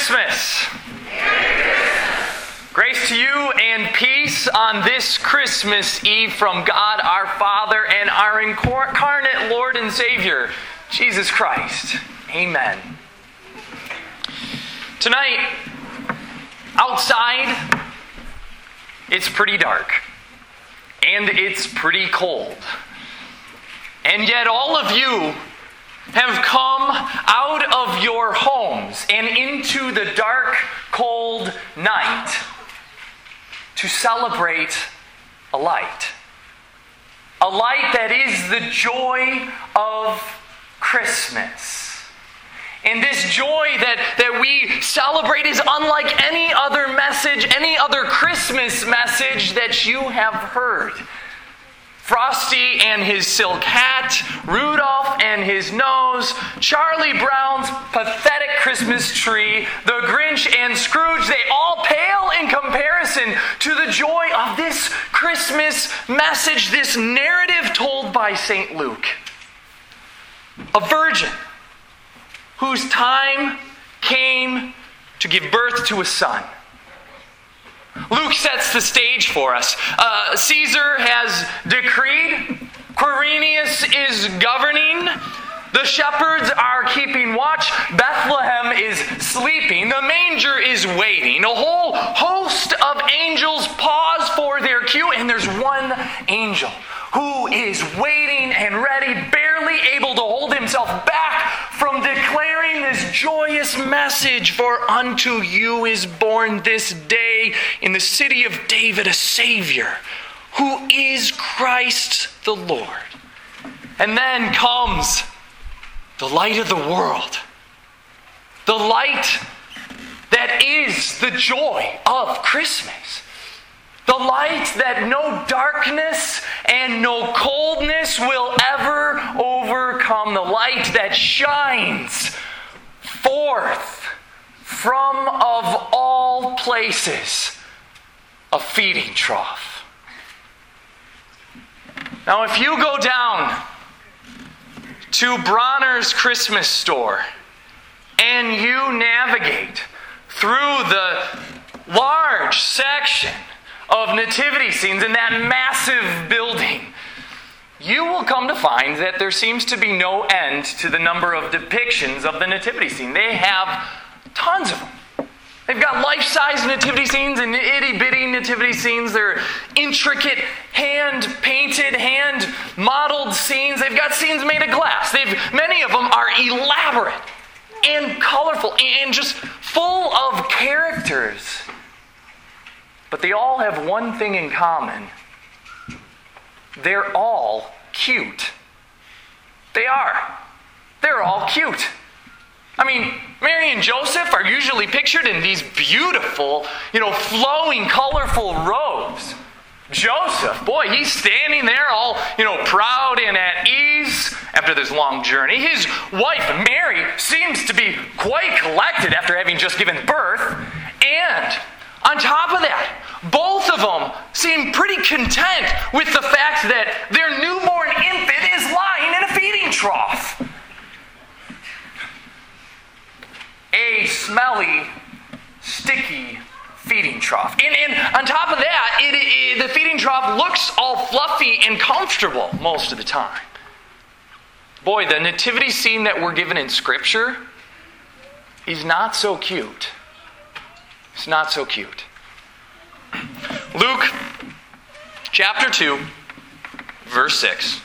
Christmas. Grace to you and peace on this Christmas Eve from God our Father and our incarnate Lord and Savior, Jesus Christ. Amen. Tonight, outside, it's pretty dark and it's pretty cold. And yet, all of you have come out of your and into the dark, cold night to celebrate a light. A light that is the joy of Christmas. And this joy that, that we celebrate is unlike any other message, any other Christmas message that you have heard. Frosty and his silk hat, Rudolph and his nose, Charlie Brown's pathetic Christmas tree, the Grinch and Scrooge, they all pale in comparison to the joy of this Christmas message, this narrative told by St. Luke. A virgin whose time came to give birth to a son. Luke sets the stage for us. Uh, Caesar has decreed, Is governing. The shepherds are keeping watch. Bethlehem is sleeping. The manger is waiting. A whole host of angels pause for their cue, and there's one angel who is waiting and ready, barely able to hold himself back from declaring this joyous message For unto you is born this day in the city of David a Savior, who is Christ the Lord. And then comes the light of the world, the light that is the joy of Christmas. The light that no darkness and no coldness will ever overcome. The light that shines forth from, of all places, a feeding trough. Now, if you go down to Bronner's Christmas store and you navigate through the large section of nativity scenes in that massive building, you will come to find that there seems to be no end to the number of depictions of the nativity scene. They have tons of them. They've got life size nativity scenes and itty bitty nativity scenes. They're intricate, hand painted, hand modeled scenes. They've got scenes made of glass. They've, many of them are elaborate and colorful and just full of characters. But they all have one thing in common they're all cute. They are. They're all cute. I mean, Mary and Joseph are usually pictured in these beautiful, you know, flowing, colorful robes. Joseph, boy, he's standing there all, you know, proud and at ease after this long journey. His wife, Mary, seems to be quite collected after having just given birth. And on top of that, both of them seem pretty content with the fact that their newborn infant is lying in a feeding trough. A smelly, sticky feeding trough. And, and on top of that, it, it, the feeding trough looks all fluffy and comfortable most of the time. Boy, the nativity scene that we're given in Scripture is not so cute. It's not so cute. Luke chapter 2, verse 6.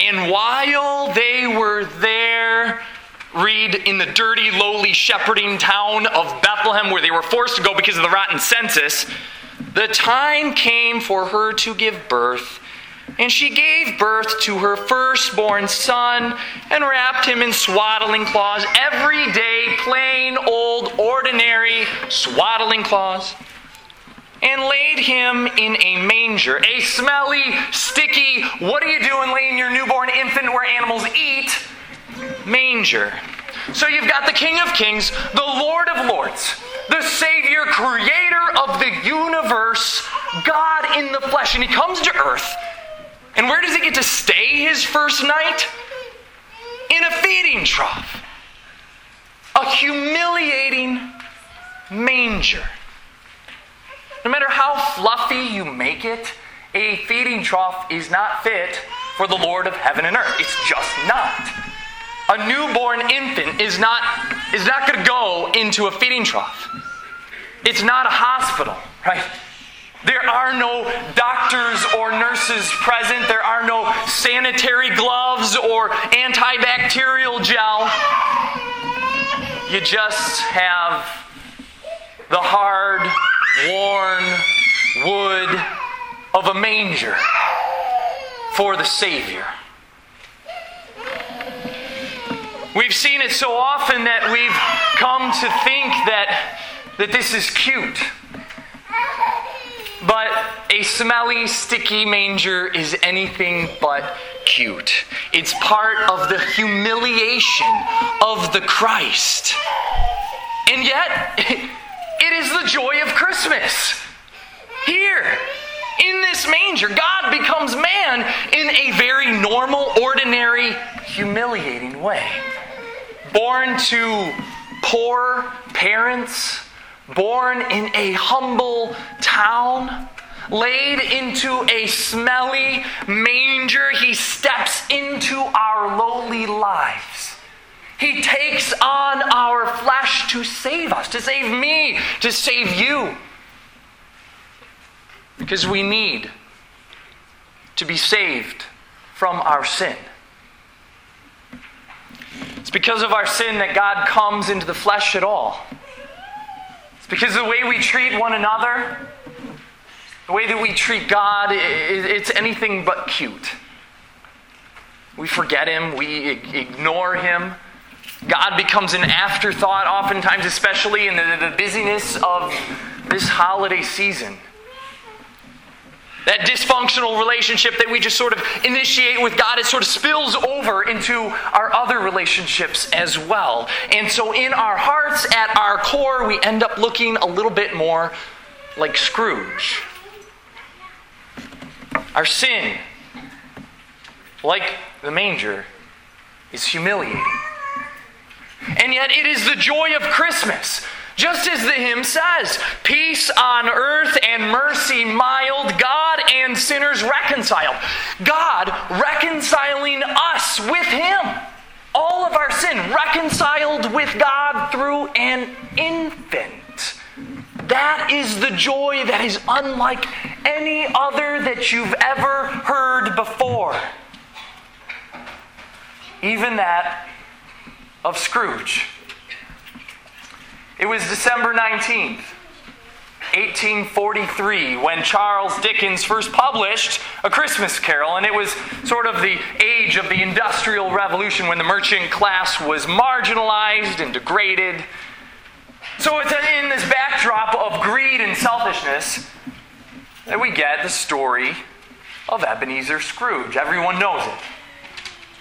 And while they were there, read in the dirty, lowly shepherding town of Bethlehem, where they were forced to go because of the rotten census, the time came for her to give birth. And she gave birth to her firstborn son and wrapped him in swaddling cloths, everyday, plain, old, ordinary swaddling cloths and laid him in a manger, a smelly, sticky, what are you doing laying your newborn infant where animals eat? Manger. So you've got the King of Kings, the Lord of Lords, the Savior, creator of the universe, God in the flesh. And he comes to earth. And where does he get to stay his first night? In a feeding trough. A humiliating manger. No matter how fluffy you make it, a feeding trough is not fit for the Lord of heaven and earth. It's just not. A newborn infant is not, is not going to go into a feeding trough. It's not a hospital, right? There are no doctors or nurses present. There are no sanitary gloves or antibacterial gel. You just have the hard, worn wood of a manger for the Savior. We've seen it so often that we've come to think that, that this is cute. But a smelly, sticky manger is anything but cute. It's part of the humiliation of the Christ. And yet, it is the joy of Christmas. Here, in this manger, God becomes man in a very normal, ordinary, humiliating way. Born to poor parents, born in a humble town, laid into a smelly manger, he steps into our lowly lives. He takes on our flesh to save us, to save me, to save you. Because we need to be saved from our sin. Because of our sin that God comes into the flesh at all. It's because of the way we treat one another, the way that we treat God, it's anything but cute. We forget Him, we ignore Him. God becomes an afterthought, oftentimes, especially in the, the busyness of this holiday season. That dysfunctional relationship that we just sort of initiate with God, it sort of spills over into our other relationships as well. And so, in our hearts, at our core, we end up looking a little bit more like Scrooge. Our sin, like the manger, is humiliating. And yet, it is the joy of Christmas just as the hymn says, peace on earth and mercy mild, God and sinners reconciled. God reconciling us with Him. All of our sin reconciled with God through an infant. That is the joy that is unlike any other that you've ever heard before. Even that of Scrooge. It was December 19th, 1843, when Charles Dickens first published A Christmas Carol, and it was sort of the age of the Industrial Revolution when the merchant class was marginalized and degraded. So it's in this backdrop of greed and selfishness that we get the story of Ebenezer Scrooge. Everyone knows it.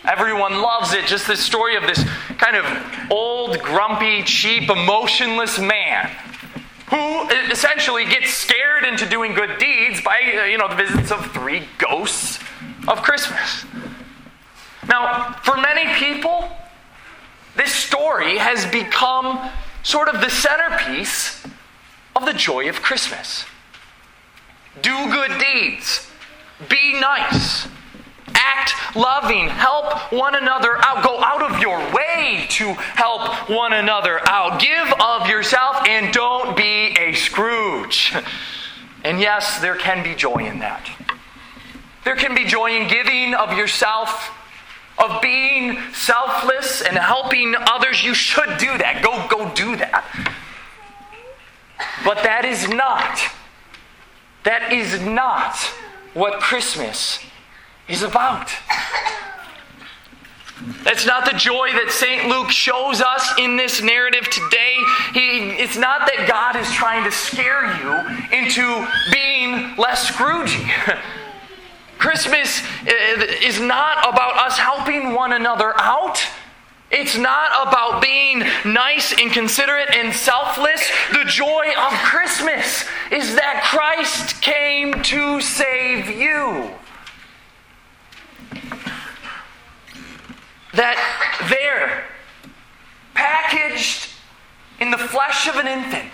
Everyone loves it. Just the story of this kind of old, grumpy, cheap, emotionless man who essentially gets scared into doing good deeds by uh, you know the visits of three ghosts of Christmas. Now, for many people, this story has become sort of the centerpiece of the joy of Christmas. Do good deeds. Be nice act loving, help one another out, go out of your way to help one another out. Give of yourself and don't be a Scrooge. And yes, there can be joy in that. There can be joy in giving of yourself, of being selfless and helping others. You should do that. Go, go do that. But that is not, that is not what Christmas is about. That's not the joy that St. Luke shows us in this narrative today. He, it's not that God is trying to scare you into being less Scroogey. Christmas uh, is not about us helping one another out. It's not about being nice and considerate and selfless. The joy of Christmas is that Christ came to save you. That there, packaged in the flesh of an infant,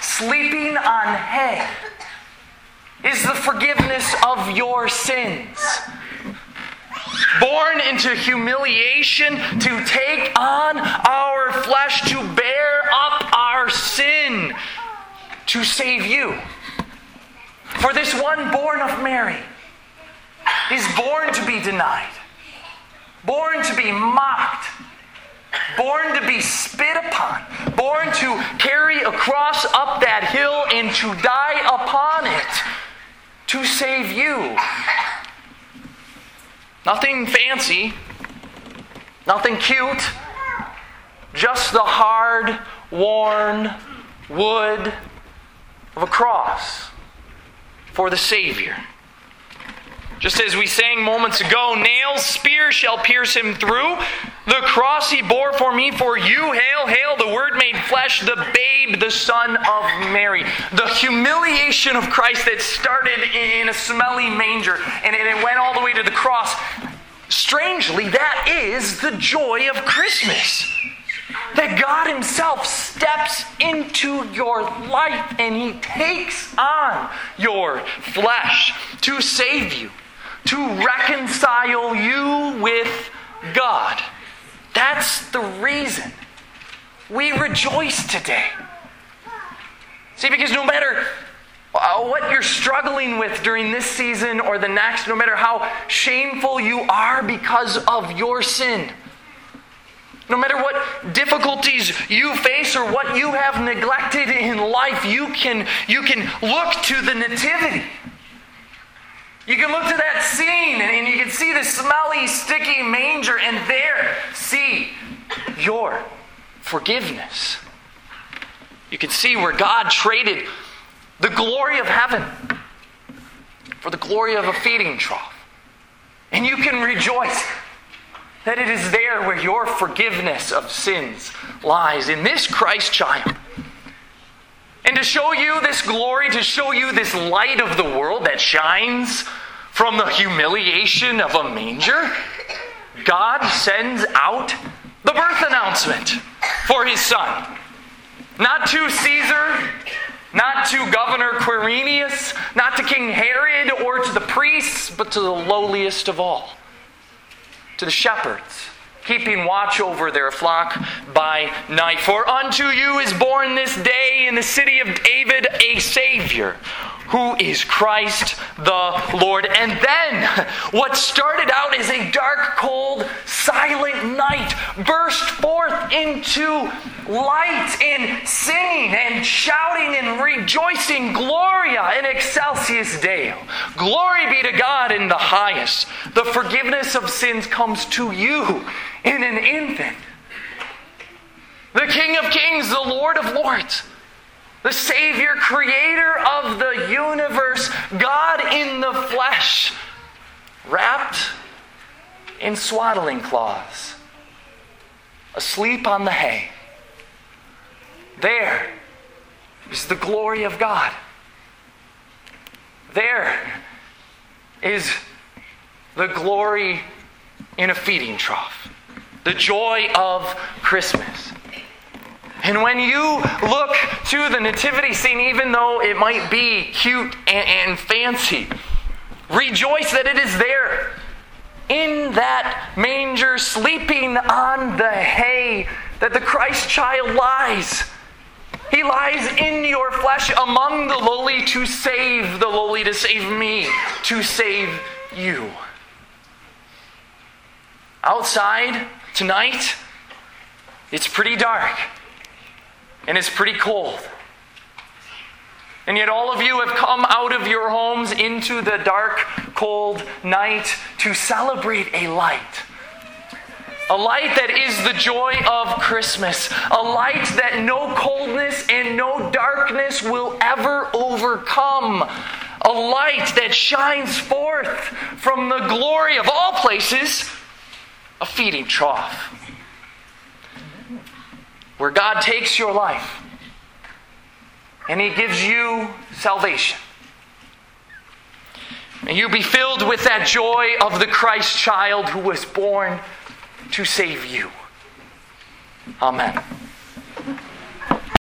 sleeping on hay, is the forgiveness of your sins. Born into humiliation to take on our flesh, to bear up our sin, to save you. For this one born of Mary is born to be denied, born to be mocked, born to be spit upon, born to carry a cross up that hill and to die upon it to save you. Nothing fancy, nothing cute, just the hard, worn wood of a cross for the Savior. Just as we sang moments ago, nails, spear shall pierce him through. The cross he bore for me, for you. Hail, hail, the Word made flesh, the babe, the Son of Mary. The humiliation of Christ that started in a smelly manger and it went all the way to the cross. Strangely, that is the joy of Christmas that God Himself steps into your life and He takes on your flesh to save you, to reconcile you with God. That's the reason we rejoice today. See, because no matter uh, what you're struggling with during this season or the next, no matter how shameful you are because of your sin, no matter what difficulties you face or what you have neglected in life, you can, you can look to the Nativity. You can look to that scene and, you can see the smelly, sticky manger, and there see your forgiveness. You can see where God traded the glory of heaven for the glory of a feeding trough. And you can rejoice that it is there where your forgiveness of sins lies in this Christ child. And to show you this glory, to show you this light of the world that shines from the humiliation of a manger, God sends out the birth announcement for his son. Not to Caesar, not to Governor Quirinius, not to King Herod or to the priests, but to the lowliest of all to the shepherds, keeping watch over their flock by night. For unto you is born this day in the city of David a Savior who is Christ the Lord. And then what started out as a dark, cold, silent night burst forth into light in singing and shouting and rejoicing. Gloria in excelsis Deo. Glory be to God in the highest. The forgiveness of sins comes to you in an infant. The King of Kings, the Lord of Lords the Savior, creator of the universe, God in the flesh, wrapped in swaddling cloths, asleep on the hay. There is the glory of God. There is the glory in a feeding trough, the joy of Christmas. And when you look to the nativity scene, even though it might be cute and, and fancy, rejoice that it is there in that manger, sleeping on the hay, that the Christ child lies. He lies in your flesh among the lowly to save the lowly, to save me, to save you. Outside tonight, it's pretty dark and it's pretty cold. And yet, all of you have come out of your homes into the dark, cold night to celebrate a light. A light that is the joy of Christmas. A light that no coldness and no darkness will ever overcome. A light that shines forth from the glory of all places, a feeding trough where God takes your life and He gives you salvation. May you be filled with that joy of the Christ child who was born to save you. Amen.